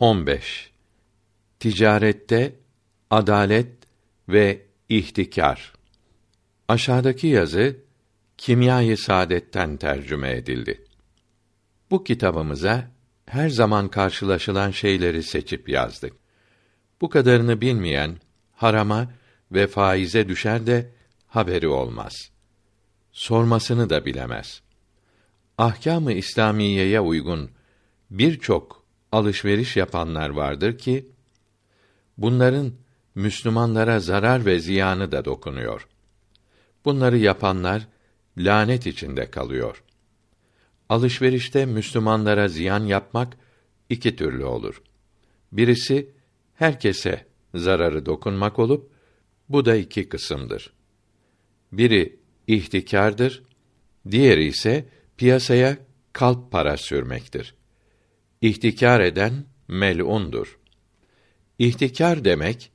15. Ticarette adalet ve ihtikar. Aşağıdaki yazı Kimya-i Saadet'ten tercüme edildi. Bu kitabımıza her zaman karşılaşılan şeyleri seçip yazdık. Bu kadarını bilmeyen harama ve faize düşer de haberi olmaz. Sormasını da bilemez. Ahkâm-ı İslamiyeye uygun birçok alışveriş yapanlar vardır ki bunların Müslümanlara zarar ve ziyanı da dokunuyor. Bunları yapanlar lanet içinde kalıyor. Alışverişte Müslümanlara ziyan yapmak iki türlü olur. Birisi herkese zararı dokunmak olup bu da iki kısımdır. Biri ihtikardır, diğeri ise piyasaya kalp para sürmektir. İhtikar eden mel'undur. İhtikar demek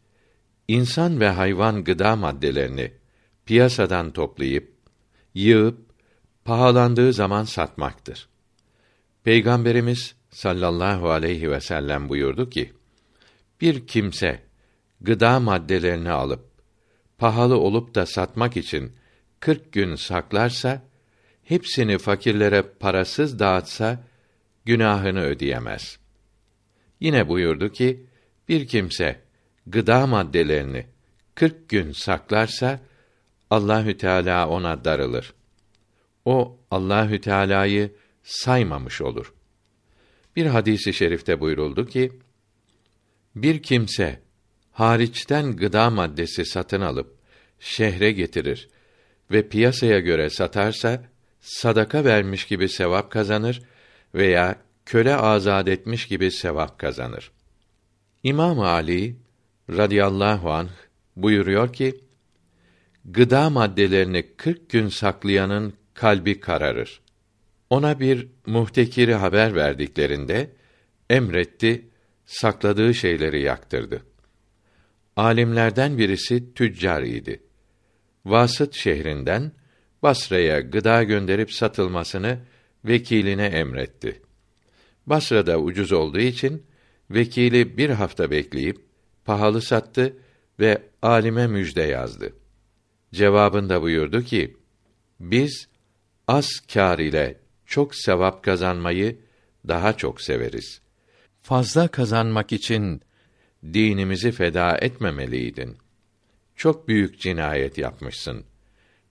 insan ve hayvan gıda maddelerini piyasadan toplayıp yığıp pahalandığı zaman satmaktır. Peygamberimiz sallallahu aleyhi ve sellem buyurdu ki: Bir kimse gıda maddelerini alıp pahalı olup da satmak için kırk gün saklarsa, hepsini fakirlere parasız dağıtsa günahını ödeyemez. Yine buyurdu ki, bir kimse gıda maddelerini kırk gün saklarsa Allahü Teala ona darılır. O Allahü Teala'yı saymamış olur. Bir hadisi şerifte buyuruldu ki bir kimse hariçten gıda maddesi satın alıp şehre getirir ve piyasaya göre satarsa sadaka vermiş gibi sevap kazanır veya köle azad etmiş gibi sevap kazanır. İmam Ali radıyallahu anh buyuruyor ki gıda maddelerini kırk gün saklayanın kalbi kararır. Ona bir muhtekiri haber verdiklerinde emretti, sakladığı şeyleri yaktırdı. Alimlerden birisi tüccar idi. Vasıt şehrinden Basra'ya gıda gönderip satılmasını vekiline emretti. Basra'da ucuz olduğu için vekili bir hafta bekleyip pahalı sattı ve alime müjde yazdı. Cevabında buyurdu ki: Biz az kâr ile çok sevap kazanmayı daha çok severiz. Fazla kazanmak için dinimizi feda etmemeliydin. Çok büyük cinayet yapmışsın.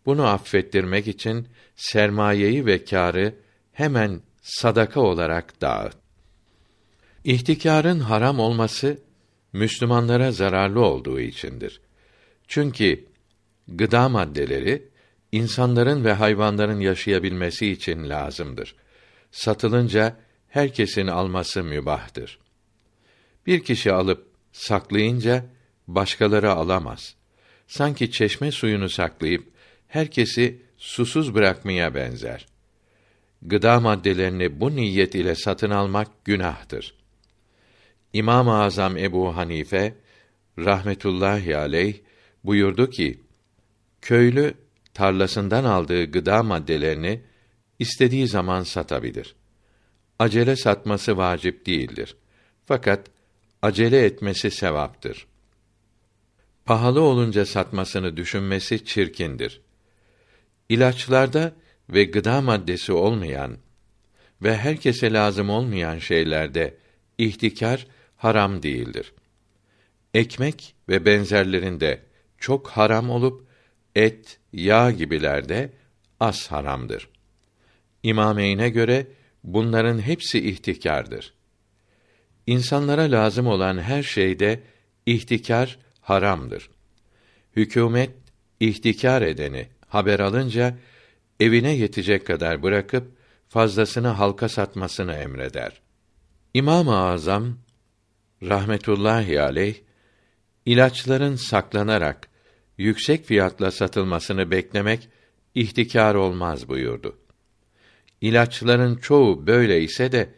Bunu affettirmek için sermayeyi ve kârı hemen sadaka olarak dağıt. İhtikarın haram olması Müslümanlara zararlı olduğu içindir. Çünkü gıda maddeleri insanların ve hayvanların yaşayabilmesi için lazımdır. Satılınca herkesin alması mübahtır. Bir kişi alıp saklayınca başkaları alamaz. Sanki çeşme suyunu saklayıp herkesi susuz bırakmaya benzer. Gıda maddelerini bu niyet ile satın almak günahtır. İmam-ı Azam Ebu Hanife rahmetullahi aleyh buyurdu ki: Köylü tarlasından aldığı gıda maddelerini istediği zaman satabilir. Acele satması vacip değildir. Fakat acele etmesi sevaptır. Pahalı olunca satmasını düşünmesi çirkindir. İlaçlarda ve gıda maddesi olmayan ve herkese lazım olmayan şeylerde ihtikar haram değildir. Ekmek ve benzerlerinde çok haram olup et, yağ gibilerde az haramdır. İmameyne göre bunların hepsi ihtikardır. İnsanlara lazım olan her şeyde ihtikar haramdır. Hükümet ihtikar edeni haber alınca evine yetecek kadar bırakıp fazlasını halka satmasını emreder. İmam-ı Azam rahmetullahi aleyh ilaçların saklanarak yüksek fiyatla satılmasını beklemek ihtikar olmaz buyurdu. İlaçların çoğu böyle ise de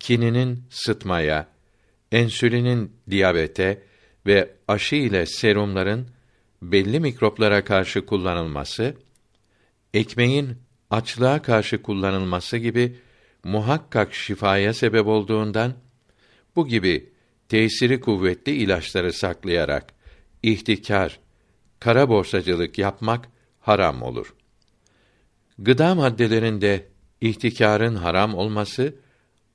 kininin sıtmaya, ensülinin diyabete ve aşı ile serumların belli mikroplara karşı kullanılması, ekmeğin açlığa karşı kullanılması gibi muhakkak şifaya sebep olduğundan bu gibi tesiri kuvvetli ilaçları saklayarak ihtikar, kara borsacılık yapmak haram olur. Gıda maddelerinde ihtikarın haram olması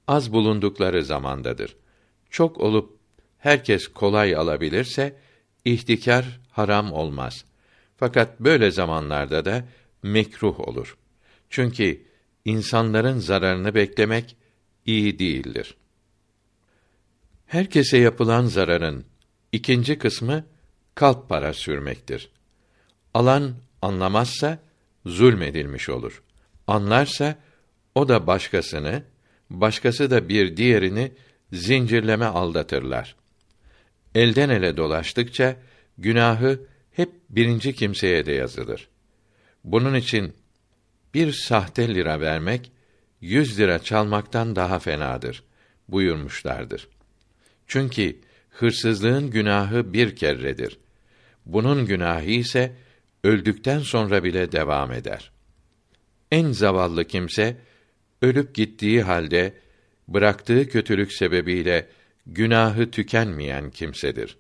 az bulundukları zamandadır. Çok olup herkes kolay alabilirse ihtikar haram olmaz. Fakat böyle zamanlarda da mekruh olur. Çünkü insanların zararını beklemek iyi değildir. Herkese yapılan zararın ikinci kısmı kalp para sürmektir. Alan anlamazsa zulmedilmiş olur. Anlarsa o da başkasını, başkası da bir diğerini zincirleme aldatırlar. Elden ele dolaştıkça günahı hep birinci kimseye de yazılır. Bunun için bir sahte lira vermek yüz lira çalmaktan daha fenadır buyurmuşlardır. Çünkü hırsızlığın günahı bir kerredir. Bunun günahı ise öldükten sonra bile devam eder. En zavallı kimse ölüp gittiği halde bıraktığı kötülük sebebiyle günahı tükenmeyen kimsedir.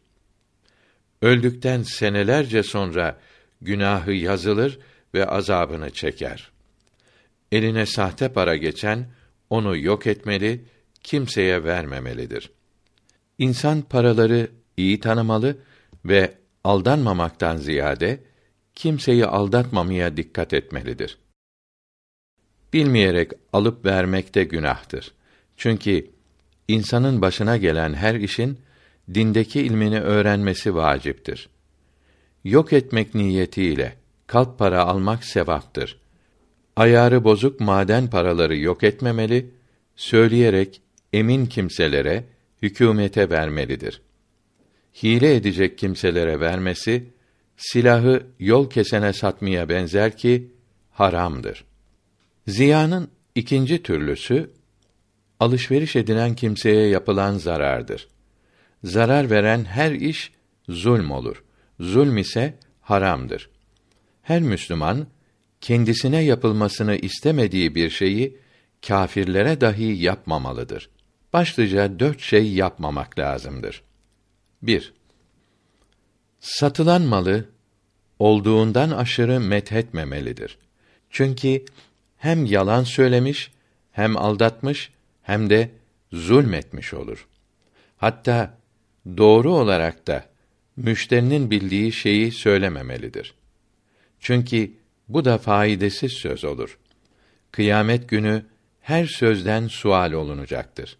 Öldükten senelerce sonra günahı yazılır ve azabını çeker. Eline sahte para geçen onu yok etmeli, kimseye vermemelidir. İnsan paraları iyi tanımalı ve aldanmamaktan ziyade kimseyi aldatmamaya dikkat etmelidir. Bilmeyerek alıp vermek de günahtır. Çünkü insanın başına gelen her işin dindeki ilmini öğrenmesi vaciptir. Yok etmek niyetiyle kalp para almak sevaptır. Ayarı bozuk maden paraları yok etmemeli, söyleyerek emin kimselere, hükümete vermelidir. Hile edecek kimselere vermesi, silahı yol kesene satmaya benzer ki haramdır. Ziyanın ikinci türlüsü alışveriş edilen kimseye yapılan zarardır. Zarar veren her iş zulm olur. Zulm ise haramdır. Her Müslüman kendisine yapılmasını istemediği bir şeyi kâfirlere dahi yapmamalıdır. Başlıca dört şey yapmamak lazımdır. 1. Satılan malı olduğundan aşırı methetmemelidir. Çünkü hem yalan söylemiş, hem aldatmış, hem de zulmetmiş olur. Hatta doğru olarak da müşterinin bildiği şeyi söylememelidir. Çünkü bu da faydasız söz olur. Kıyamet günü her sözden sual olunacaktır.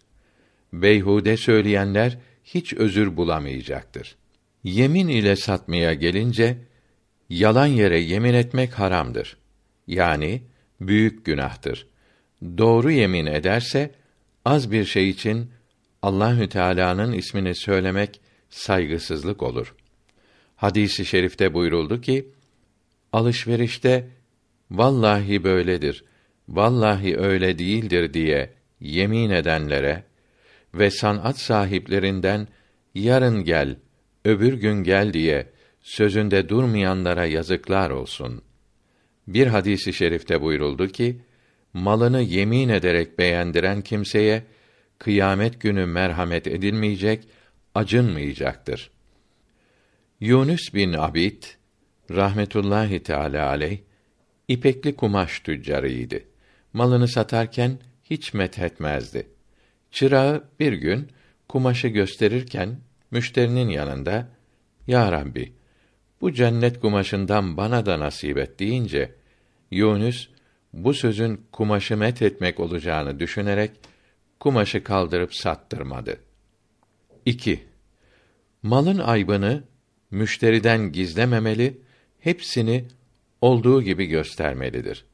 Beyhude söyleyenler hiç özür bulamayacaktır. Yemin ile satmaya gelince yalan yere yemin etmek haramdır. Yani büyük günahtır. Doğru yemin ederse az bir şey için Allahü Teala'nın ismini söylemek saygısızlık olur. Hadisi şerifte buyuruldu ki alışverişte vallahi böyledir, vallahi öyle değildir diye yemin edenlere ve sanat sahiplerinden yarın gel, öbür gün gel diye sözünde durmayanlara yazıklar olsun. Bir hadisi şerifte buyuruldu ki, malını yemin ederek beğendiren kimseye kıyamet günü merhamet edilmeyecek, acınmayacaktır. Yunus bin Abid rahmetullahi teala aleyh ipekli kumaş tüccarıydı. Malını satarken hiç methetmezdi. Çırağı bir gün kumaşı gösterirken müşterinin yanında "Ya Rabbi, bu cennet kumaşından bana da nasip et." deyince Yunus bu sözün kumaşı met etmek olacağını düşünerek kumaşı kaldırıp sattırmadı. 2. Malın aybını müşteriden gizlememeli, hepsini olduğu gibi göstermelidir.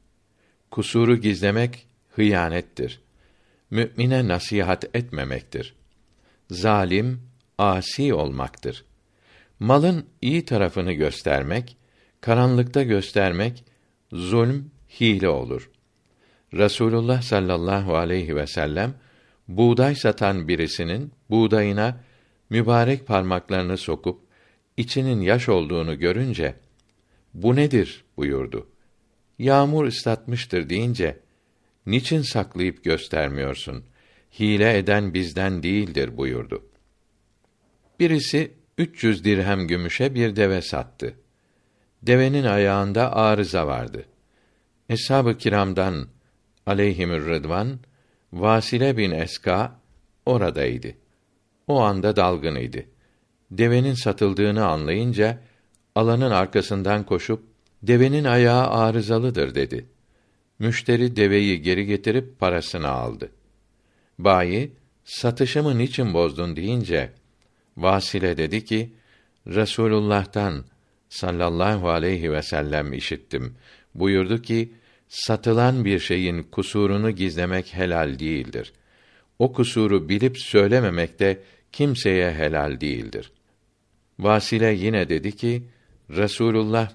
Kusuru gizlemek hıyanettir. Mümine nasihat etmemektir. Zalim, asi olmaktır. Malın iyi tarafını göstermek, karanlıkta göstermek zulm, hile olur. Rasulullah sallallahu aleyhi ve sellem buğday satan birisinin buğdayına mübarek parmaklarını sokup içinin yaş olduğunu görünce bu nedir buyurdu. Yağmur ıslatmıştır deyince niçin saklayıp göstermiyorsun? Hile eden bizden değildir buyurdu. Birisi 300 dirhem gümüşe bir deve sattı. Devenin ayağında arıza vardı. Eshab-ı kiramdan aleyhimür rıdvan Vasile bin Eska oradaydı. O anda dalgınıydı. Devenin satıldığını anlayınca alanın arkasından koşup devenin ayağı arızalıdır dedi. Müşteri deveyi geri getirip parasını aldı. Bayi satışımı niçin bozdun deyince Vasile dedi ki Resulullah'tan sallallahu aleyhi ve sellem işittim. Buyurdu ki satılan bir şeyin kusurunu gizlemek helal değildir. O kusuru bilip söylememek de kimseye helal değildir. Vasile yine dedi ki Resulullah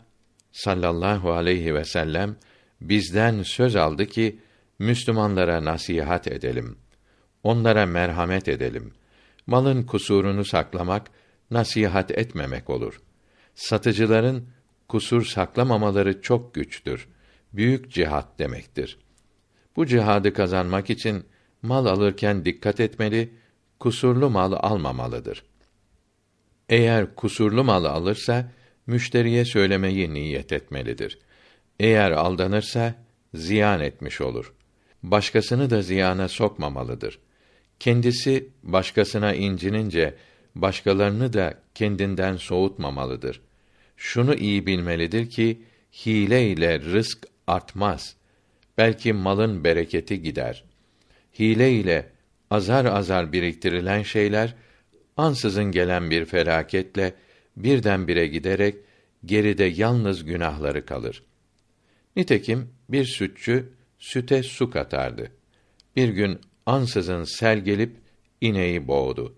sallallahu aleyhi ve sellem bizden söz aldı ki Müslümanlara nasihat edelim. Onlara merhamet edelim. Malın kusurunu saklamak nasihat etmemek olur. Satıcıların kusur saklamamaları çok güçtür. Büyük cihat demektir. Bu cihadı kazanmak için mal alırken dikkat etmeli, kusurlu mal almamalıdır. Eğer kusurlu mal alırsa müşteriye söylemeyi niyet etmelidir. Eğer aldanırsa ziyan etmiş olur. Başkasını da ziyana sokmamalıdır. Kendisi başkasına incinince başkalarını da kendinden soğutmamalıdır. Şunu iyi bilmelidir ki hile ile rızk artmaz. Belki malın bereketi gider. Hile ile azar azar biriktirilen şeyler ansızın gelen bir felaketle birdenbire giderek geride yalnız günahları kalır. Nitekim bir sütçü süte su katardı. Bir gün ansızın sel gelip ineği boğdu.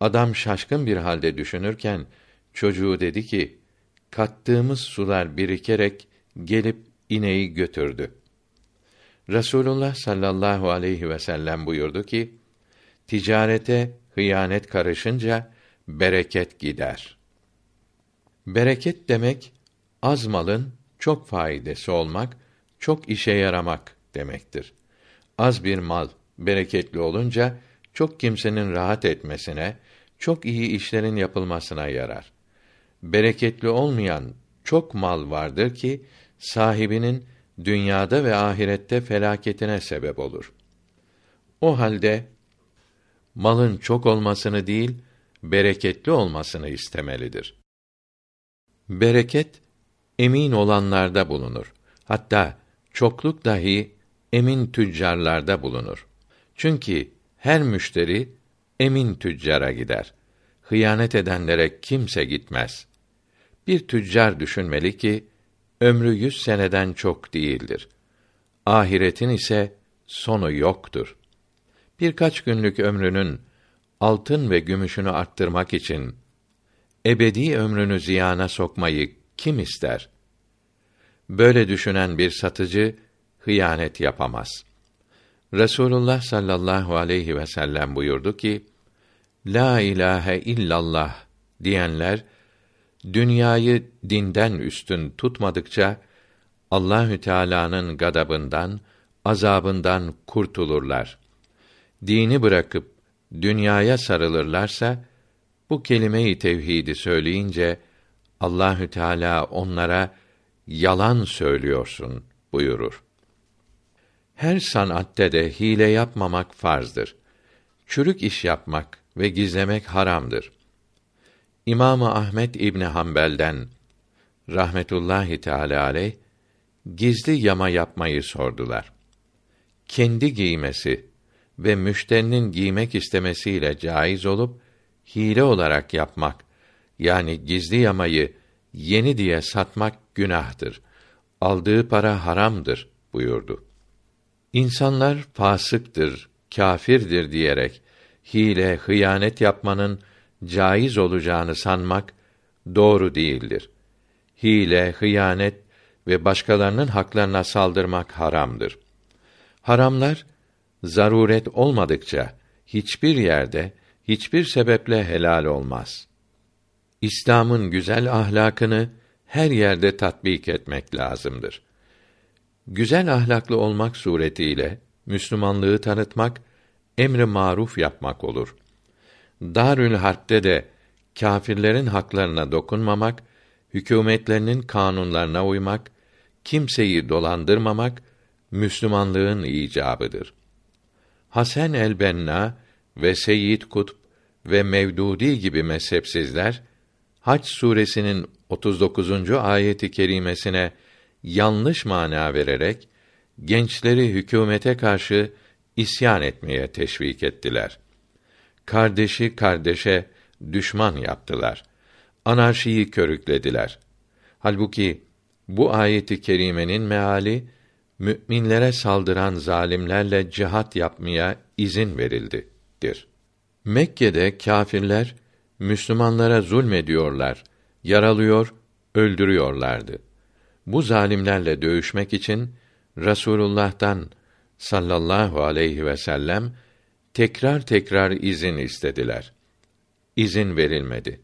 Adam şaşkın bir halde düşünürken çocuğu dedi ki: "Kattığımız sular birikerek gelip ineği götürdü." Resulullah sallallahu aleyhi ve sellem buyurdu ki: "Ticarete hıyanet karışınca bereket gider." Bereket demek az malın çok faydası olmak, çok işe yaramak demektir. Az bir mal bereketli olunca çok kimsenin rahat etmesine, çok iyi işlerin yapılmasına yarar. Bereketli olmayan çok mal vardır ki sahibinin dünyada ve ahirette felaketine sebep olur. O halde malın çok olmasını değil, bereketli olmasını istemelidir. Bereket emin olanlarda bulunur. Hatta çokluk dahi emin tüccarlarda bulunur. Çünkü her müşteri emin tüccara gider. Hıyanet edenlere kimse gitmez. Bir tüccar düşünmeli ki ömrü yüz seneden çok değildir. Ahiretin ise sonu yoktur. Birkaç günlük ömrünün altın ve gümüşünü arttırmak için ebedi ömrünü ziyana sokmayı kim ister? Böyle düşünen bir satıcı hıyanet yapamaz. Resulullah sallallahu aleyhi ve sellem buyurdu ki: La ilahe illallah diyenler dünyayı dinden üstün tutmadıkça Allahü Teala'nın gadabından, azabından kurtulurlar. Dini bırakıp dünyaya sarılırlarsa bu kelime-i tevhidi söyleyince Allahü Teala onlara yalan söylüyorsun buyurur. Her sanatte de hile yapmamak farzdır. Çürük iş yapmak ve gizlemek haramdır. İmam Ahmet İbni Hanbel'den rahmetullahi teala aleyh gizli yama yapmayı sordular. Kendi giymesi ve müşterinin giymek istemesiyle caiz olup hile olarak yapmak yani gizli yamayı yeni diye satmak günahtır. Aldığı para haramdır buyurdu. İnsanlar fasıktır, kâfirdir diyerek hile, hıyanet yapmanın caiz olacağını sanmak doğru değildir. Hile, hıyanet ve başkalarının haklarına saldırmak haramdır. Haramlar zaruret olmadıkça hiçbir yerde hiçbir sebeple helal olmaz. İslam'ın güzel ahlakını her yerde tatbik etmek lazımdır. Güzel ahlaklı olmak suretiyle Müslümanlığı tanıtmak, emri maruf yapmak olur. Darül Harp'te de kâfirlerin haklarına dokunmamak, hükümetlerinin kanunlarına uymak, kimseyi dolandırmamak Müslümanlığın icabıdır. Hasan el-Benna ve Seyyid Kutb ve Mevdudi gibi mezhepsizler Hac suresinin 39. ayeti kerimesine yanlış mana vererek gençleri hükümete karşı isyan etmeye teşvik ettiler. Kardeşi kardeşe düşman yaptılar. Anarşiyi körüklediler. Halbuki bu ayeti kerimenin meali müminlere saldıran zalimlerle cihat yapmaya izin verildidir. Mekke'de kâfirler Müslümanlara zulmediyorlar, yaralıyor, öldürüyorlardı. Bu zalimlerle dövüşmek için Rasulullah'tan sallallahu aleyhi ve sellem tekrar tekrar izin istediler. İzin verilmedi.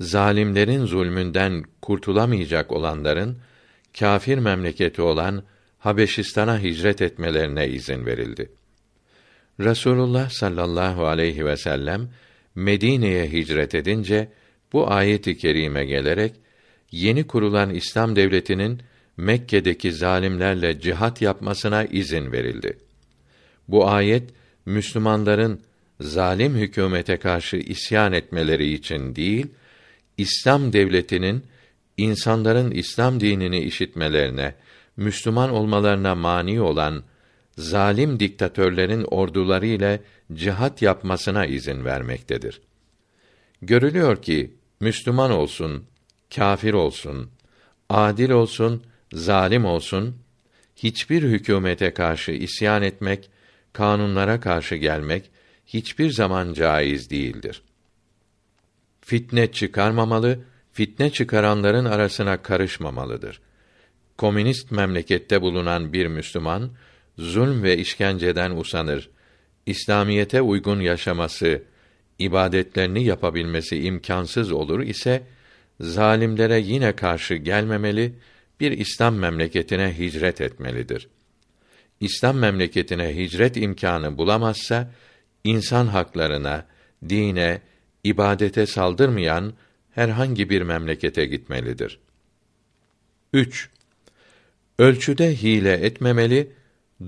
Zalimlerin zulmünden kurtulamayacak olanların kâfir memleketi olan Habeşistan'a hicret etmelerine izin verildi. Rasulullah sallallahu aleyhi ve sellem Medine'ye hicret edince bu ayet-i kerime gelerek yeni kurulan İslam devletinin Mekke'deki zalimlerle cihat yapmasına izin verildi. Bu ayet Müslümanların zalim hükümete karşı isyan etmeleri için değil, İslam devletinin insanların İslam dinini işitmelerine, Müslüman olmalarına mani olan zalim diktatörlerin orduları ile cihat yapmasına izin vermektedir. Görülüyor ki Müslüman olsun, kâfir olsun, adil olsun, zalim olsun, hiçbir hükümete karşı isyan etmek, kanunlara karşı gelmek hiçbir zaman caiz değildir. Fitne çıkarmamalı, fitne çıkaranların arasına karışmamalıdır. Komünist memlekette bulunan bir Müslüman zulm ve işkenceden usanır. İslamiyete uygun yaşaması, ibadetlerini yapabilmesi imkansız olur ise zalimlere yine karşı gelmemeli, bir İslam memleketine hicret etmelidir. İslam memleketine hicret imkanı bulamazsa insan haklarına, dine, ibadete saldırmayan herhangi bir memlekete gitmelidir. 3. Ölçüde hile etmemeli,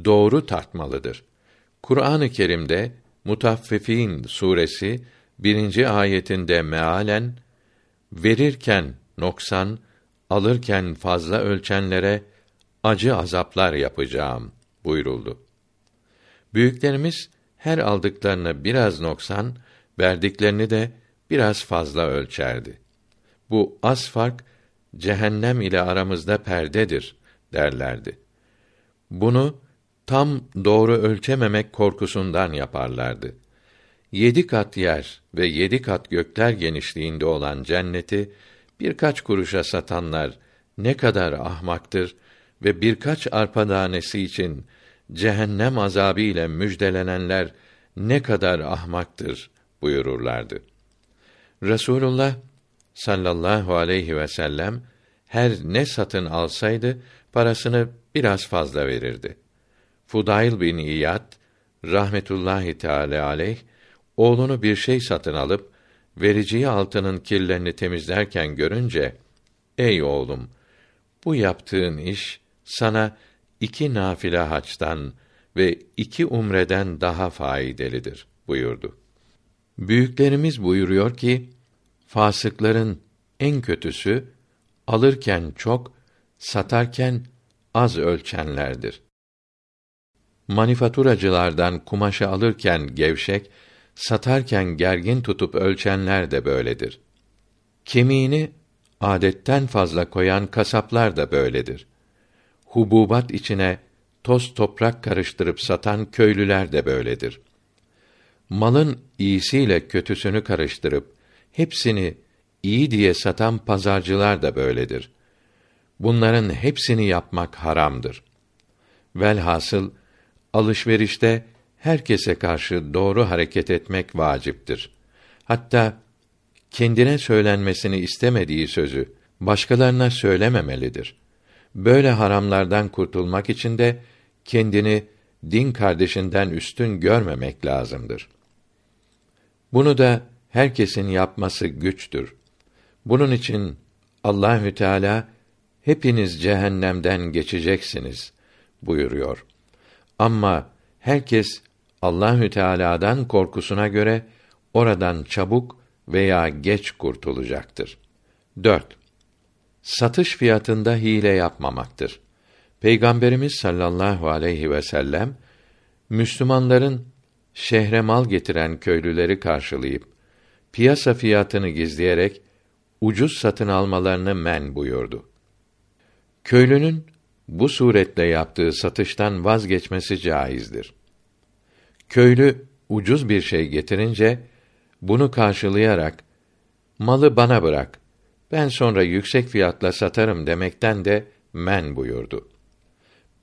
doğru tartmalıdır. Kur'an-ı Kerim'de Mutaffifin suresi birinci ayetinde mealen verirken noksan, alırken fazla ölçenlere acı azaplar yapacağım buyuruldu. Büyüklerimiz her aldıklarını biraz noksan, verdiklerini de biraz fazla ölçerdi. Bu az fark cehennem ile aramızda perdedir derlerdi. Bunu tam doğru ölçememek korkusundan yaparlardı. Yedi kat yer ve yedi kat gökler genişliğinde olan cenneti birkaç kuruşa satanlar ne kadar ahmaktır ve birkaç arpa tanesi için cehennem azabı ile müjdelenenler ne kadar ahmaktır buyururlardı. Resulullah sallallahu aleyhi ve sellem her ne satın alsaydı parasını biraz fazla verirdi. Fudail bin İyad rahmetullahi teala aleyh oğlunu bir şey satın alıp vericiyi altının kirlerini temizlerken görünce ey oğlum bu yaptığın iş sana iki nafile haçtan ve iki umreden daha faydalıdır buyurdu. Büyüklerimiz buyuruyor ki fasıkların en kötüsü alırken çok, satarken az ölçenlerdir. Manifaturacılardan kumaşı alırken gevşek, satarken gergin tutup ölçenler de böyledir. Kemiğini adetten fazla koyan kasaplar da böyledir. Hububat içine toz toprak karıştırıp satan köylüler de böyledir. Malın iyisiyle kötüsünü karıştırıp hepsini iyi diye satan pazarcılar da böyledir. Bunların hepsini yapmak haramdır. Velhasıl alışverişte herkese karşı doğru hareket etmek vaciptir. Hatta kendine söylenmesini istemediği sözü başkalarına söylememelidir. Böyle haramlardan kurtulmak için de kendini din kardeşinden üstün görmemek lazımdır. Bunu da herkesin yapması güçtür. Bunun için Allahü Teala hepiniz cehennemden geçeceksiniz buyuruyor. Ama herkes Allahü Teala'dan korkusuna göre oradan çabuk veya geç kurtulacaktır. 4. Satış fiyatında hile yapmamaktır. Peygamberimiz sallallahu aleyhi ve sellem Müslümanların şehre mal getiren köylüleri karşılayıp piyasa fiyatını gizleyerek ucuz satın almalarını men buyurdu. Köylünün bu suretle yaptığı satıştan vazgeçmesi caizdir. Köylü ucuz bir şey getirince bunu karşılayarak malı bana bırak. Ben sonra yüksek fiyatla satarım demekten de men buyurdu.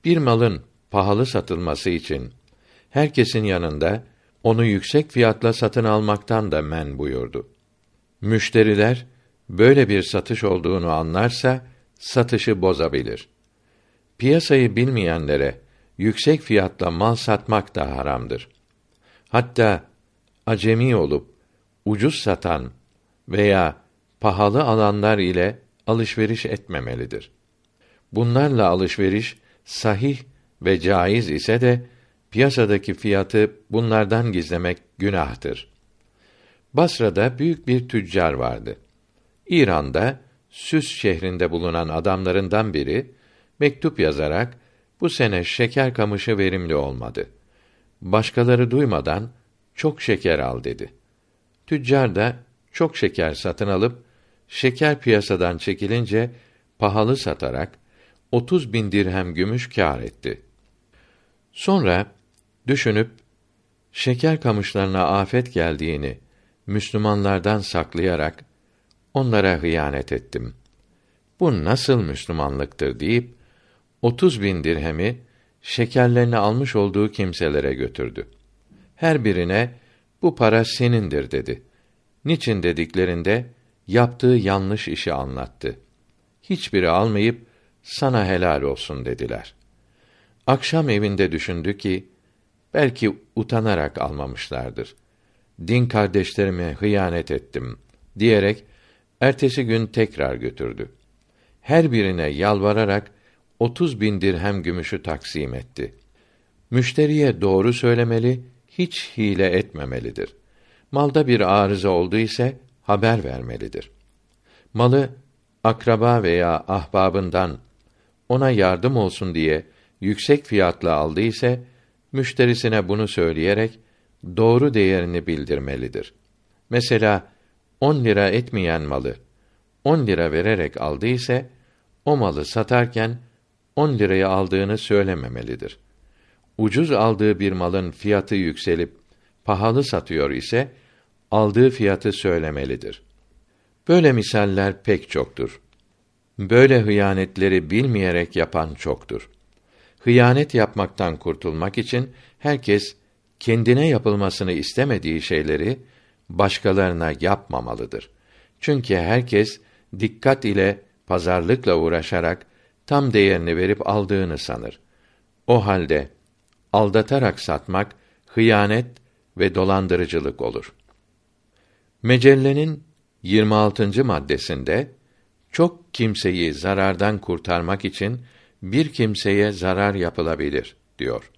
Bir malın pahalı satılması için herkesin yanında onu yüksek fiyatla satın almaktan da men buyurdu. Müşteriler böyle bir satış olduğunu anlarsa satışı bozabilir. Piyasayı bilmeyenlere yüksek fiyatla mal satmak da haramdır. Hatta acemi olup ucuz satan veya pahalı alanlar ile alışveriş etmemelidir. Bunlarla alışveriş sahih ve caiz ise de piyasadaki fiyatı bunlardan gizlemek günahtır. Basra'da büyük bir tüccar vardı. İran'da Süs şehrinde bulunan adamlarından biri mektup yazarak bu sene şeker kamışı verimli olmadı. Başkaları duymadan çok şeker al dedi. Tüccar da çok şeker satın alıp şeker piyasadan çekilince pahalı satarak 30 bin dirhem gümüş kâr etti. Sonra düşünüp şeker kamışlarına afet geldiğini Müslümanlardan saklayarak onlara hıyanet ettim. Bu nasıl Müslümanlıktır deyip 30 bin dirhemi şekerlerini almış olduğu kimselere götürdü. Her birine bu para senindir dedi. Niçin dediklerinde yaptığı yanlış işi anlattı. Hiçbiri almayıp sana helal olsun dediler. Akşam evinde düşündü ki belki utanarak almamışlardır. Din kardeşlerime hıyanet ettim diyerek ertesi gün tekrar götürdü. Her birine yalvararak otuz bin dirhem gümüşü taksim etti. Müşteriye doğru söylemeli, hiç hile etmemelidir. Malda bir arıza oldu ise haber vermelidir. Malı akraba veya ahbabından ona yardım olsun diye yüksek fiyatla aldı ise müşterisine bunu söyleyerek doğru değerini bildirmelidir. Mesela 10 lira etmeyen malı 10 lira vererek aldı ise o malı satarken 10 liraya aldığını söylememelidir. Ucuz aldığı bir malın fiyatı yükselip pahalı satıyor ise aldığı fiyatı söylemelidir. Böyle misaller pek çoktur. Böyle hıyanetleri bilmeyerek yapan çoktur. Hıyanet yapmaktan kurtulmak için herkes kendine yapılmasını istemediği şeyleri başkalarına yapmamalıdır. Çünkü herkes dikkat ile pazarlıkla uğraşarak tam değerini verip aldığını sanır. O halde aldatarak satmak hıyanet ve dolandırıcılık olur. Mecellenin 26. maddesinde çok kimseyi zarardan kurtarmak için bir kimseye zarar yapılabilir diyor.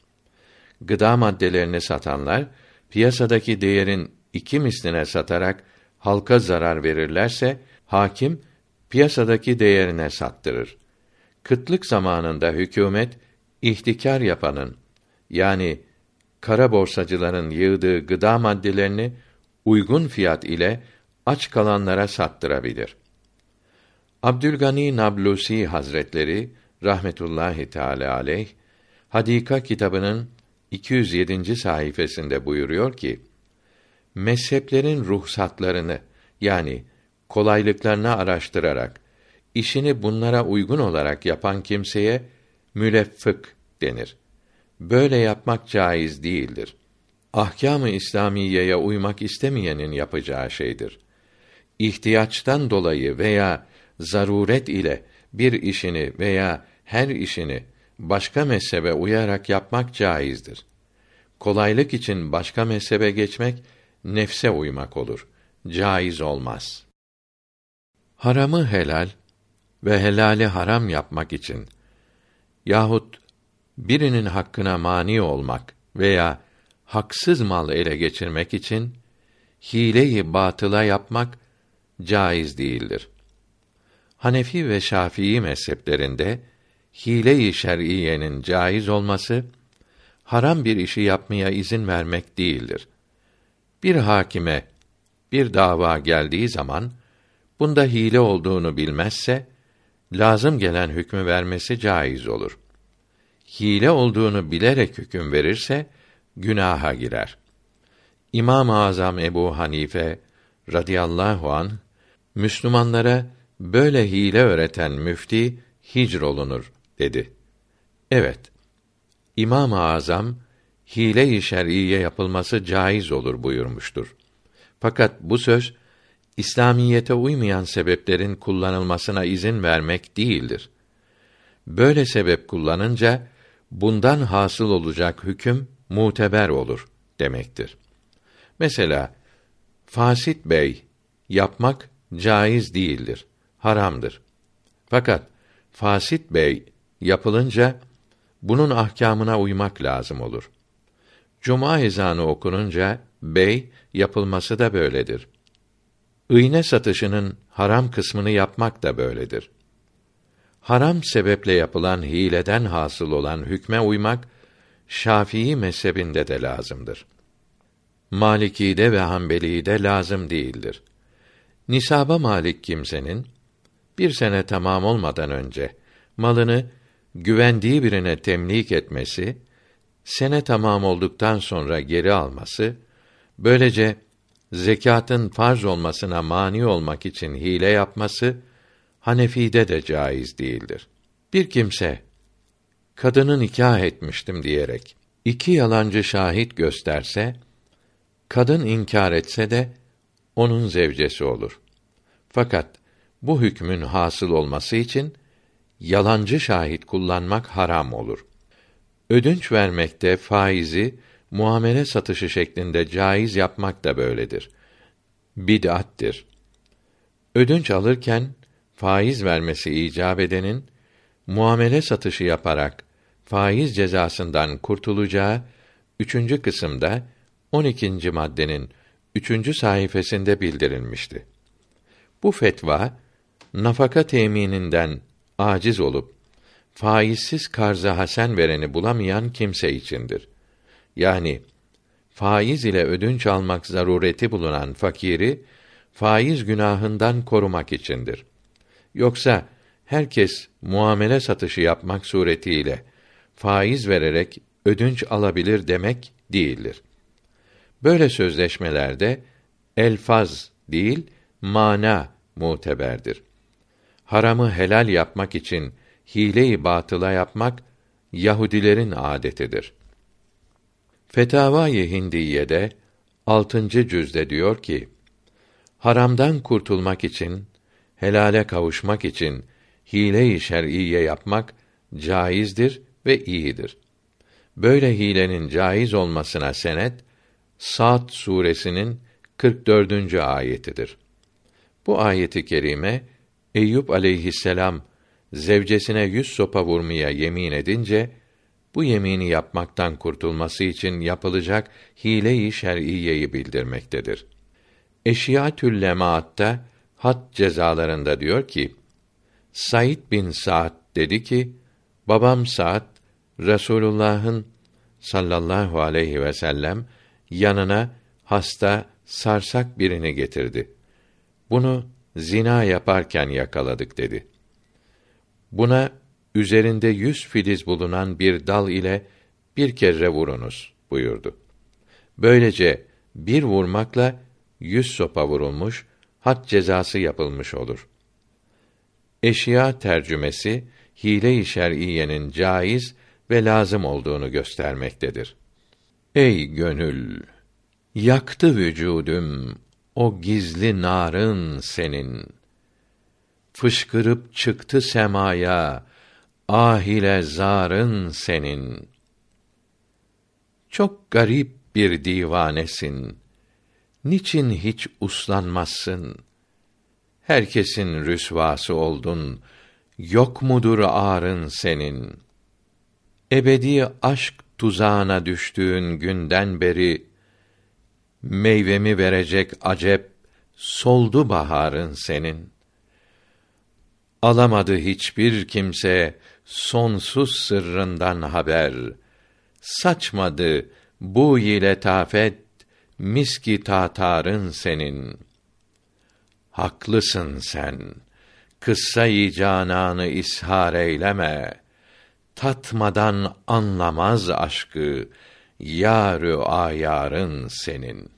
Gıda maddelerini satanlar piyasadaki değerin iki misline satarak halka zarar verirlerse hakim piyasadaki değerine sattırır. Kıtlık zamanında hükümet ihtikar yapanın yani kara borsacıların yığdığı gıda maddelerini uygun fiyat ile aç kalanlara sattırabilir. Abdülgani Nablusi Hazretleri rahmetullahi teala aleyh Hadika kitabının 207. sayfasında buyuruyor ki: Mezheplerin ruhsatlarını yani kolaylıklarını araştırarak işini bunlara uygun olarak yapan kimseye müleffık denir. Böyle yapmak caiz değildir. Ahkâm-ı İslamiyeye uymak istemeyenin yapacağı şeydir. İhtiyaçtan dolayı veya zaruret ile bir işini veya her işini başka mezhebe uyarak yapmak caizdir. Kolaylık için başka mezhebe geçmek nefse uymak olur. caiz olmaz. Haramı helal ve helali haram yapmak için yahut birinin hakkına mani olmak veya haksız mal ele geçirmek için hileyi batıla yapmak caiz değildir. Hanefi ve Şafii mezheplerinde hile-i şer'iyenin caiz olması haram bir işi yapmaya izin vermek değildir. Bir hakime bir dava geldiği zaman bunda hile olduğunu bilmezse lazım gelen hükmü vermesi caiz olur. Hile olduğunu bilerek hüküm verirse günaha girer. İmam-ı Azam Ebu Hanife radıyallahu an Müslümanlara böyle hile öğreten müfti hicr olunur dedi. Evet. İmam-ı Azam hile-i şer'iye yapılması caiz olur buyurmuştur. Fakat bu söz İslamiyete uymayan sebeplerin kullanılmasına izin vermek değildir. Böyle sebep kullanınca bundan hasıl olacak hüküm muteber olur demektir. Mesela fasit bey yapmak caiz değildir, haramdır. Fakat fasit bey yapılınca bunun ahkamına uymak lazım olur. Cuma ezanı okununca bey yapılması da böyledir. İğne satışının haram kısmını yapmak da böyledir. Haram sebeple yapılan hileden hasıl olan hükme uymak Şafii mezhebinde de lazımdır. Maliki'de ve Hanbeli'de lazım değildir. Nisaba malik kimsenin bir sene tamam olmadan önce malını güvendiği birine temlik etmesi, sene tamam olduktan sonra geri alması, böylece zekatın farz olmasına mani olmak için hile yapması Hanefi'de de caiz değildir. Bir kimse kadını nikah etmiştim diyerek iki yalancı şahit gösterse, kadın inkar etse de onun zevcesi olur. Fakat bu hükmün hasıl olması için yalancı şahit kullanmak haram olur. Ödünç vermekte faizi muamele satışı şeklinde caiz yapmak da böyledir. Bid'attir. Ödünç alırken faiz vermesi icap edenin muamele satışı yaparak faiz cezasından kurtulacağı üçüncü kısımda 12. maddenin üçüncü sayfasında bildirilmişti. Bu fetva nafaka temininden aciz olup faizsiz karza hasen vereni bulamayan kimse içindir. Yani faiz ile ödünç almak zarureti bulunan fakiri faiz günahından korumak içindir. Yoksa herkes muamele satışı yapmak suretiyle faiz vererek ödünç alabilir demek değildir. Böyle sözleşmelerde elfaz değil, mana muteberdir. Haramı helal yapmak için hile-i batıla yapmak Yahudilerin adetidir. Fetavai Hindiye'de 6. cüzde diyor ki: Haramdan kurtulmak için, helale kavuşmak için hile-i şer'iye yapmak caizdir ve iyidir. Böyle hilenin caiz olmasına senet Sa'd suresinin 44. ayetidir. Bu ayeti kerime Eyüp aleyhisselam zevcesine yüz sopa vurmaya yemin edince bu yemini yapmaktan kurtulması için yapılacak hile-i şer'iyeyi bildirmektedir. Eşiyatül Lemaatta had cezalarında diyor ki: Said bin Sa'd dedi ki: Babam Sa'd Resulullah'ın sallallahu aleyhi ve sellem yanına hasta sarsak birini getirdi. Bunu zina yaparken yakaladık dedi. Buna üzerinde yüz filiz bulunan bir dal ile bir kere vurunuz buyurdu. Böylece bir vurmakla yüz sopa vurulmuş, had cezası yapılmış olur. Eşya tercümesi hile-i şer'iyenin caiz ve lazım olduğunu göstermektedir. Ey gönül! Yaktı vücudum o gizli narın senin. Fışkırıp çıktı semaya ahile zarın senin. Çok garip bir divanesin. Niçin hiç uslanmazsın? Herkesin rüsvası oldun. Yok mudur ağrın senin? Ebedi aşk tuzağına düştüğün günden beri meyvemi verecek acep soldu baharın senin. Alamadı hiçbir kimse sonsuz sırrından haber. Saçmadı bu ile tafet miski tatarın senin. Haklısın sen. Kıssa-i cananı ishar eyleme. Tatmadan anlamaz aşkı, yârü ayarın senin.''